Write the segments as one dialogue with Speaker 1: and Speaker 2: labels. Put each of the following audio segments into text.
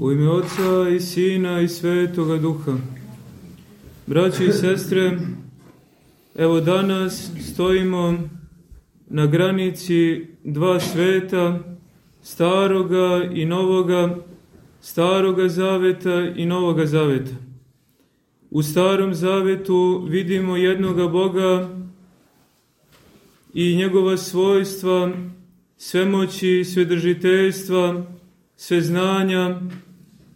Speaker 1: U ime Otca i Sina i Svetoga Duha. Braći i sestre, evo danas stojimo na granici dva sveta, staroga i novoga, staroga zaveta i novoga zaveta. U starom zavetu vidimo jednoga Boga i njegova svojstva, svemoći, svedržiteljstva, sve znanja,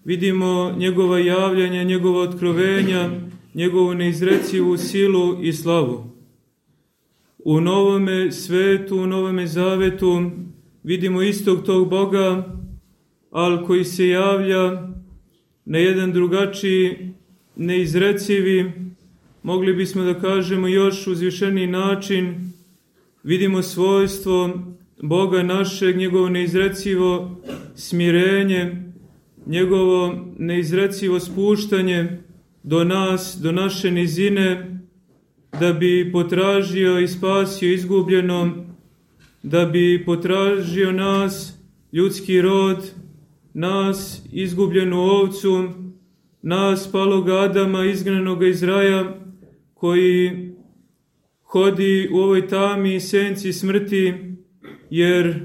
Speaker 1: vidimo njegova javljanja, njegova otkrovenja, njegovu neizrecivu silu i slavu. U novome svetu, u novome zavetu vidimo istog tog Boga, ali koji se javlja na jedan drugačiji, neizrecivi, mogli bismo da kažemo još uzvišeniji način, vidimo svojstvo Boga našeg, njegovo neizrecivo smirenje, njegovo neizrecivo spuštanje do nas, do naše nizine, da bi potražio i spasio izgubljeno, da bi potražio nas, ljudski rod, nas, izgubljenu ovcu, nas, palog Adama, izgnanog iz raja, koji hodi u ovoj tami i senci smrti, jer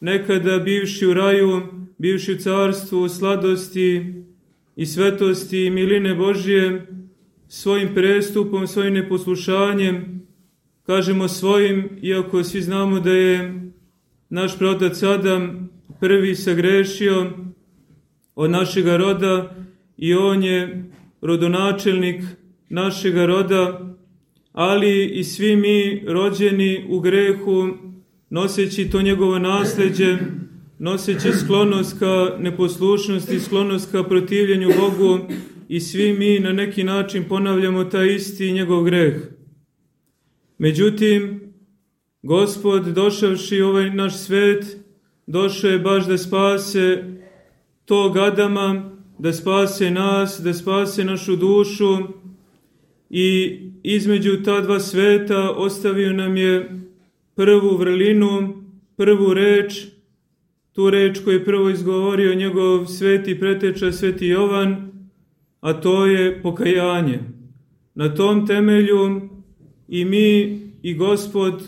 Speaker 1: nekada bivši u raju, bivši u carstvu, sladosti i svetosti i miline Božije, svojim prestupom, svojim neposlušanjem, kažemo svojim, iako svi znamo da je naš protac Adam prvi sagrešio od našega roda i on je rodonačelnik našega roda, ali i svi mi rođeni u grehu noseći to njegovo nasledđe, noseći sklonost ka neposlušnosti, sklonost ka protivljenju Bogu i svi mi na neki način ponavljamo taj isti njegov greh. Međutim, Gospod došavši ovaj naš svet, došao je baš da spase tog Adama, da spase nas, da spase našu dušu i između ta dva sveta ostavio nam je prvu vrlinu, prvu reč, tu reč koju je prvo izgovorio njegov sveti preteča, sveti Jovan, a to je pokajanje. Na tom temelju i mi i gospod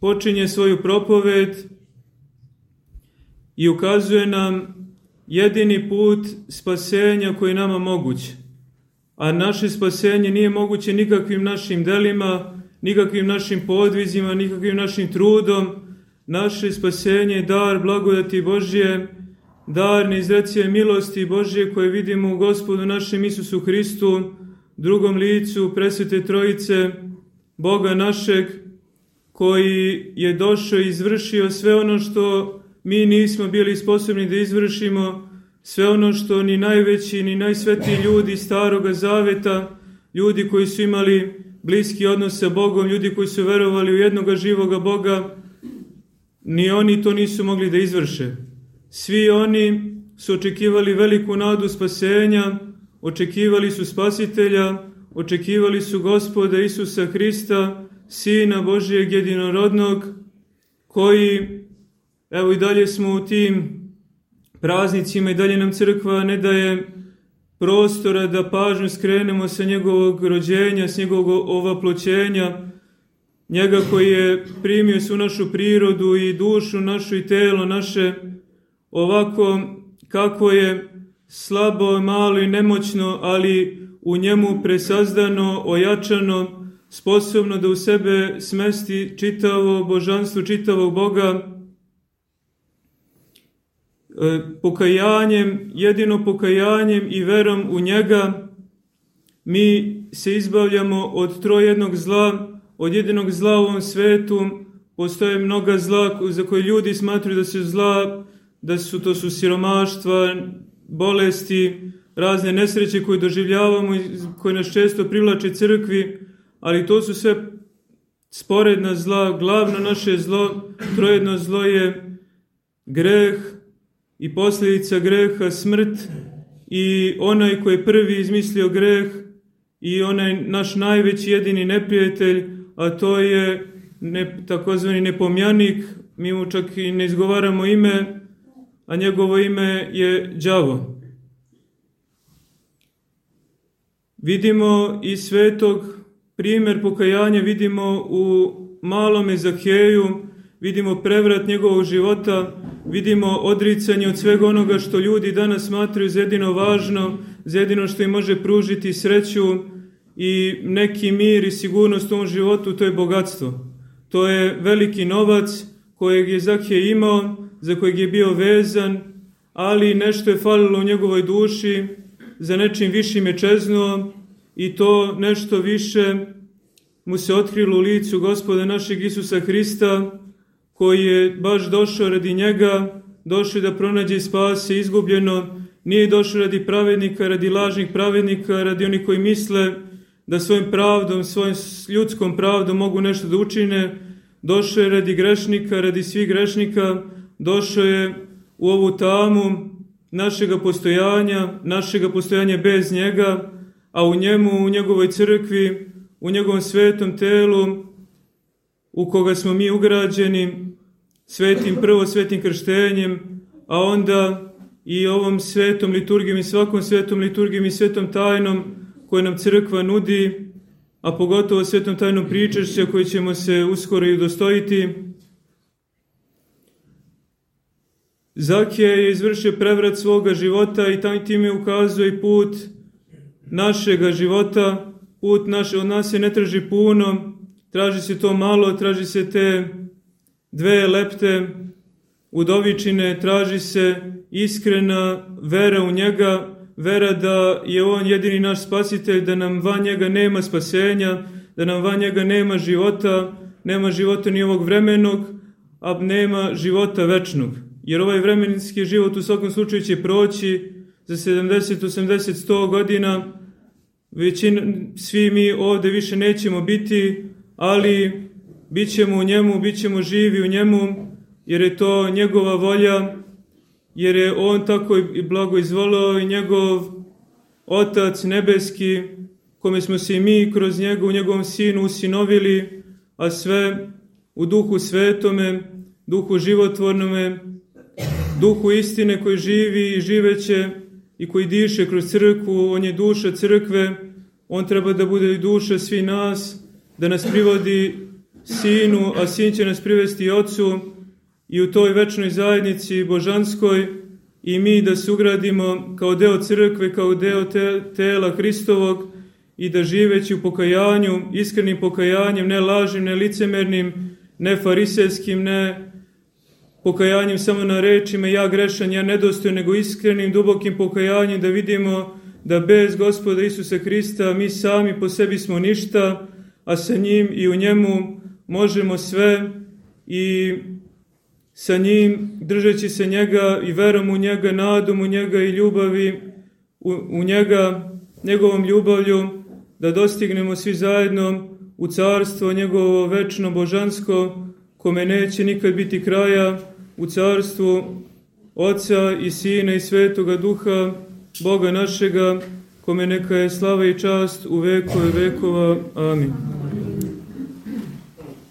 Speaker 1: počinje svoju propoved i ukazuje nam jedini put spasenja koji nama moguć. A naše spasenje nije moguće nikakvim našim delima, nikakvim našim podvizima, nikakvim našim trudom. Naše spasenje je dar blagodati Božje, dar neizrecije milosti Božje koje vidimo u gospodu našem Isusu Hristu, drugom licu presvete trojice, Boga našeg, koji je došao i izvršio sve ono što mi nismo bili sposobni da izvršimo, sve ono što ni najveći, ni najsvetiji ljudi staroga zaveta, ljudi koji su imali bliski odnos sa Bogom, ljudi koji su verovali u jednoga živoga Boga, ni oni to nisu mogli da izvrše. Svi oni su očekivali veliku nadu spasenja, očekivali su spasitelja, očekivali su gospoda Isusa Hrista, Sina Božijeg jedinorodnog, koji, evo i dalje smo u tim praznicima i dalje nam crkva ne daje prostora da pažnju skrenemo sa njegovog rođenja, s njegovog ovaploćenja, njega koji je primio su našu prirodu i dušu našu i telo naše, ovako kako je slabo, malo i nemoćno, ali u njemu presazdano, ojačano, sposobno da u sebe smesti čitavo božanstvo, čitavog Boga, E, pokajanjem, jedino pokajanjem i verom u njega, mi se izbavljamo od trojednog zla, od jedinog zla u ovom svetu, postoje mnoga zla za koje ljudi smatruju da su zla, da su to su siromaštva, bolesti, razne nesreće koje doživljavamo i koje nas često privlače crkvi, ali to su sve sporedna zla, glavno naše zlo, trojedno zlo je greh, i posljedica greha smrt i onaj koji je prvi izmislio greh i onaj naš najveći jedini neprijatelj, a to je ne, takozvani nepomjanik, mi mu čak i ne izgovaramo ime, a njegovo ime je đavo. Vidimo i svetog primjer pokajanja, vidimo u malom Zaheju, vidimo prevrat njegovog života, vidimo odricanje od svega onoga što ljudi danas smatraju za jedino važno, za jedino što im može pružiti sreću, i neki mir i sigurnost u ovom životu, to je bogatstvo. To je veliki novac kojeg je Zahije imao, za kojeg je bio vezan, ali nešto je falilo u njegovoj duši, za nečim višim je čeznuo i to nešto više mu se otkrilo u licu gospoda našeg Isusa Hrista, koji je baš došao radi njega, došao da pronađe spase izgubljeno, nije došao radi pravednika, radi lažnih pravednika, radi onih koji misle da svojim pravdom, svojim ljudskom pravdom mogu nešto da učine, došao je radi grešnika, radi svih grešnika, došao je u ovu tamu našega postojanja, našega postojanja bez njega, a u njemu, u njegovoj crkvi, u njegovom svetom telu, u koga smo mi ugrađeni, svetim, prvo svetim krštenjem, a onda i ovom svetom liturgijom i svakom svetom liturgijom i svetom tajnom koje nam crkva nudi, a pogotovo svetom tajnom pričašća koje ćemo se uskoro i udostojiti. Zakija je izvršio prevrat svoga života i taj time ukazuje put našega života, put naš, od nas se ne traži puno, traži se to malo, traži se te dve lepte udovičine, traži se iskrena vera u njega, vera da je on jedini naš spasitelj, da nam van njega nema spasenja, da nam van njega nema života, nema života ni ovog vremenog, a nema života večnog. Jer ovaj vremenski život u svakom slučaju će proći za 70, 80, 100 godina, većina, svi mi ovde više nećemo biti, ali bit ćemo u njemu, bit ćemo živi u njemu, jer je to njegova volja, jer je on tako i blago izvolao i njegov Otac nebeski, kome smo se i mi kroz njega u njegovom sinu usinovili, a sve u duhu svetome, duhu životvornome, duhu istine koji živi i živeće i koji diše kroz crkvu, on je duša crkve, on treba da bude i duša svi nas, da nas privodi sinu, a sin će nas privesti ocu i u toj večnoj zajednici božanskoj i mi da se ugradimo kao deo crkve, kao deo te, tela Hristovog i da živeći u pokajanju, iskrenim pokajanjem, ne lažnim, ne licemernim, ne farisejskim, ne pokajanjem samo na rečima ja grešan, ja nedostojan, nego iskrenim, dubokim pokajanjem da vidimo da bez gospoda Isusa Hrista mi sami po sebi smo ništa, a sa njim i u njemu možemo sve i sa njim, držeći se njega i verom u njega, nadom u njega i ljubavi u, u njega, njegovom ljubavlju, da dostignemo svi zajedno u carstvo njegovo večno božansko, kome neće nikad biti kraja, u carstvu Oca i Sina i Svetoga Duha, Boga našega, kome neka je slava i čast u vekove vekova. Amin.